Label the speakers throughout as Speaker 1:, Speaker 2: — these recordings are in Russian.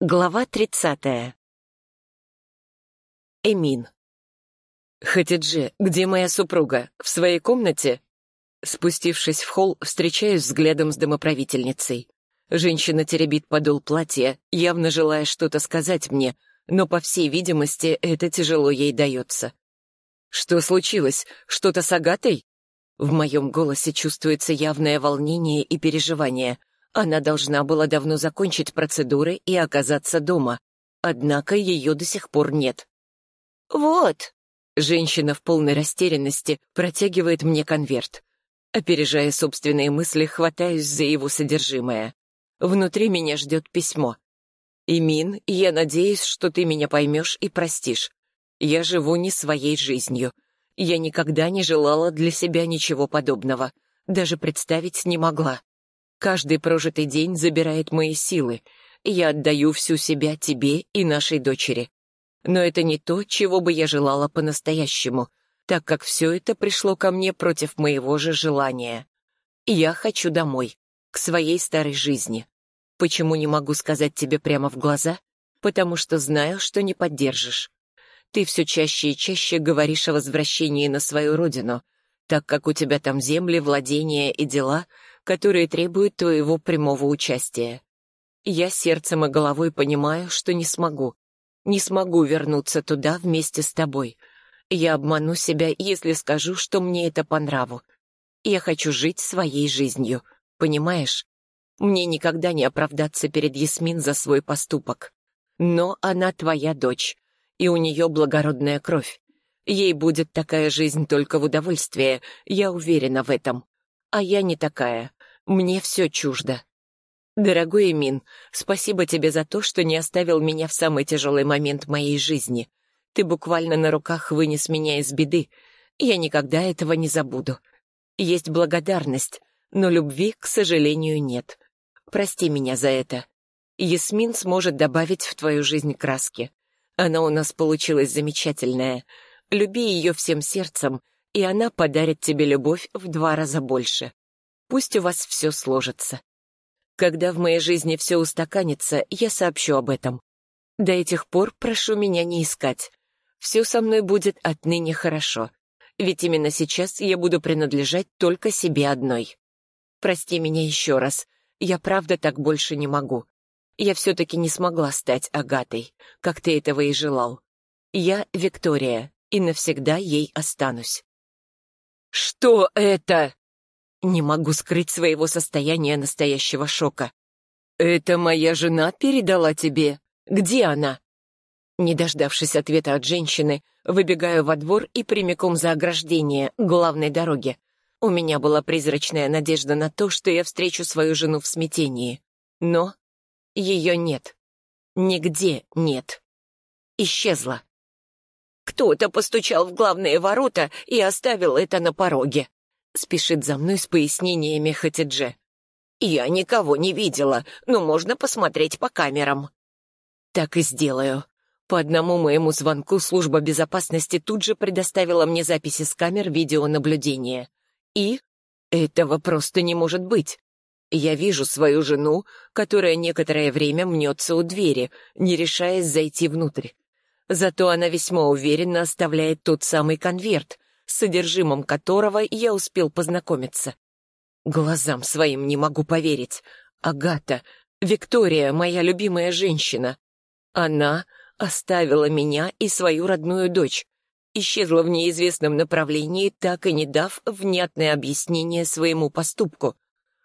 Speaker 1: Глава тридцатая. Эмин. «Хатидже, где моя супруга? В своей комнате?» Спустившись в холл, встречаюсь взглядом с домоправительницей. Женщина теребит подол платья, явно желая что-то сказать мне, но, по всей видимости, это тяжело ей дается. «Что случилось? Что-то с Агатой?» В моем голосе чувствуется явное волнение и переживание. Она должна была давно закончить процедуры и оказаться дома. Однако ее до сих пор нет.
Speaker 2: «Вот!»
Speaker 1: Женщина в полной растерянности протягивает мне конверт. Опережая собственные мысли, хватаюсь за его содержимое. Внутри меня ждет письмо. «Имин, я надеюсь, что ты меня поймешь и простишь. Я живу не своей жизнью. Я никогда не желала для себя ничего подобного. Даже представить не могла. Каждый прожитый день забирает мои силы. Я отдаю всю себя тебе и нашей дочери. Но это не то, чего бы я желала по-настоящему, так как все это пришло ко мне против моего же желания. Я хочу домой, к своей старой жизни. Почему не могу сказать тебе прямо в глаза? Потому что знаю, что не поддержишь. Ты все чаще и чаще говоришь о возвращении на свою родину, так как у тебя там земли, владения и дела — которые требуют твоего прямого участия. Я сердцем и головой понимаю, что не смогу. Не смогу вернуться туда вместе с тобой. Я обману себя, если скажу, что мне это по нраву. Я хочу жить своей жизнью, понимаешь? Мне никогда не оправдаться перед Ясмин за свой поступок. Но она твоя дочь, и у нее благородная кровь. Ей будет такая жизнь только в удовольствие, я уверена в этом. А я не такая. Мне все чуждо. Дорогой Эмин, спасибо тебе за то, что не оставил меня в самый тяжелый момент моей жизни. Ты буквально на руках вынес меня из беды. Я никогда этого не забуду. Есть благодарность, но любви, к сожалению, нет. Прости меня за это. Ясмин сможет добавить в твою жизнь краски. Она у нас получилась замечательная. Люби ее всем сердцем, и она подарит тебе любовь в два раза больше. Пусть у вас все сложится. Когда в моей жизни все устаканится, я сообщу об этом. До этих пор прошу меня не искать. Все со мной будет отныне хорошо. Ведь именно сейчас я буду принадлежать только себе одной. Прости меня еще раз. Я правда так больше не могу. Я все-таки не смогла стать Агатой, как ты этого и желал. Я Виктория, и навсегда ей останусь. «Что это?» Не могу скрыть своего состояния настоящего шока. «Это моя жена передала тебе? Где она?» Не дождавшись ответа от женщины, выбегаю во двор и прямиком за ограждение главной дороги. У меня была призрачная надежда на то, что я встречу свою жену в смятении. Но ее нет. Нигде нет. Исчезла. Кто-то постучал в главные ворота и оставил это на пороге. Спешит за мной с пояснениями Хатидже. «Я никого не видела, но можно посмотреть по камерам». «Так и сделаю». По одному моему звонку служба безопасности тут же предоставила мне записи с камер видеонаблюдения. И этого просто не может быть. Я вижу свою жену, которая некоторое время мнется у двери, не решаясь зайти внутрь. Зато она весьма уверенно оставляет тот самый конверт, с содержимым которого я успел познакомиться. Глазам своим не могу поверить. Агата, Виктория, моя любимая женщина. Она оставила меня и свою родную дочь, исчезла в неизвестном направлении, так и не дав внятное объяснение своему поступку.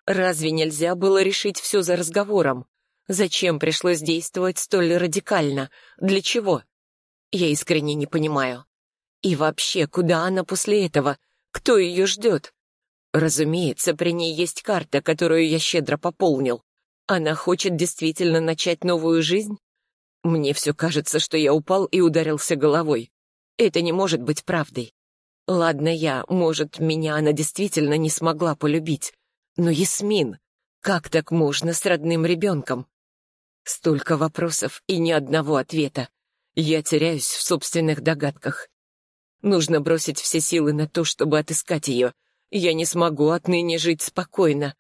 Speaker 1: Разве нельзя было решить все за разговором? Зачем пришлось действовать столь радикально? Для чего? Я искренне не понимаю. И вообще, куда она после этого? Кто ее ждет? Разумеется, при ней есть карта, которую я щедро пополнил. Она хочет действительно начать новую жизнь? Мне все кажется, что я упал и ударился головой. Это не может быть правдой. Ладно я, может, меня она действительно не смогла полюбить. Но Ясмин, как так можно с родным ребенком? Столько вопросов и ни одного ответа. Я теряюсь в собственных догадках. Нужно бросить все силы на то, чтобы отыскать ее. Я не смогу отныне жить спокойно.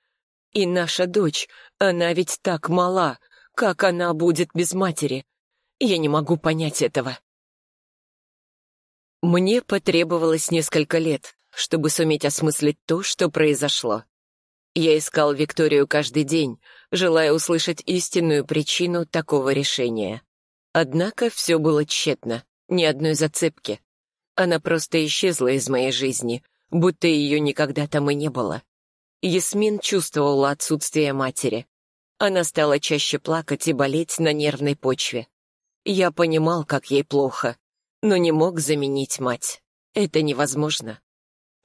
Speaker 1: И наша дочь, она ведь так мала. Как она будет без матери? Я не могу понять этого. Мне потребовалось несколько лет, чтобы суметь осмыслить то, что произошло. Я искал Викторию каждый день, желая услышать истинную причину такого решения. Однако все было тщетно, ни одной зацепки. Она просто исчезла из моей жизни, будто ее никогда там и не было. Ясмин чувствовала отсутствие матери. Она стала чаще плакать и болеть на нервной почве. Я понимал, как ей плохо, но не мог заменить мать. Это невозможно.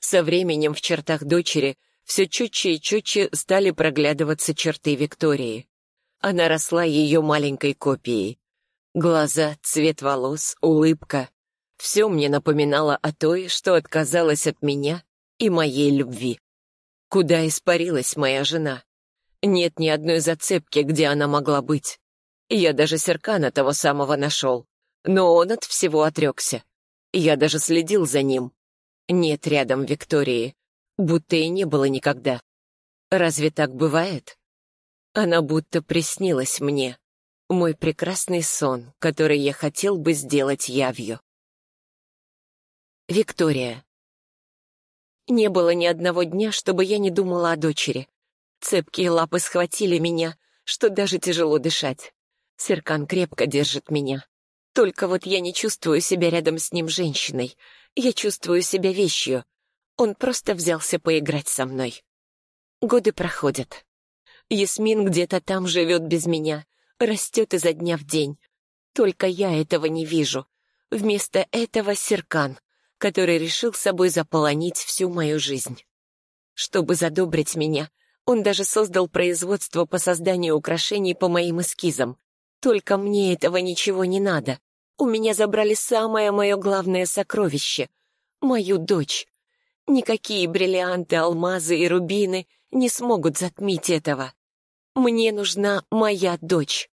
Speaker 1: Со временем в чертах дочери все четче и четче стали проглядываться черты Виктории. Она росла ее маленькой копией. Глаза, цвет волос, улыбка — все мне напоминало о той, что отказалась от меня и моей любви. Куда испарилась моя жена? Нет ни одной зацепки, где она могла быть. Я даже Серкана того самого нашел но он от всего отрекся. Я даже следил за ним. Нет рядом Виктории, будто и не было никогда. Разве так бывает? Она будто приснилась мне. Мой прекрасный сон, который я хотел бы сделать явью. Виктория. Не было ни одного дня, чтобы я не думала о дочери. Цепкие лапы схватили меня, что даже тяжело дышать. Серкан крепко держит меня. Только вот я не чувствую себя рядом с ним женщиной. Я чувствую себя вещью. Он просто взялся поиграть со мной. Годы проходят. Ясмин где-то там живет без меня, растет изо дня в день. Только я этого не вижу. Вместо этого Серкан, который решил собой заполонить всю мою жизнь. Чтобы задобрить меня, он даже создал производство по созданию украшений по моим эскизам. Только мне этого ничего не надо. У меня забрали самое мое главное сокровище — мою дочь. Никакие бриллианты, алмазы и рубины не смогут затмить этого. Мне нужна моя дочь.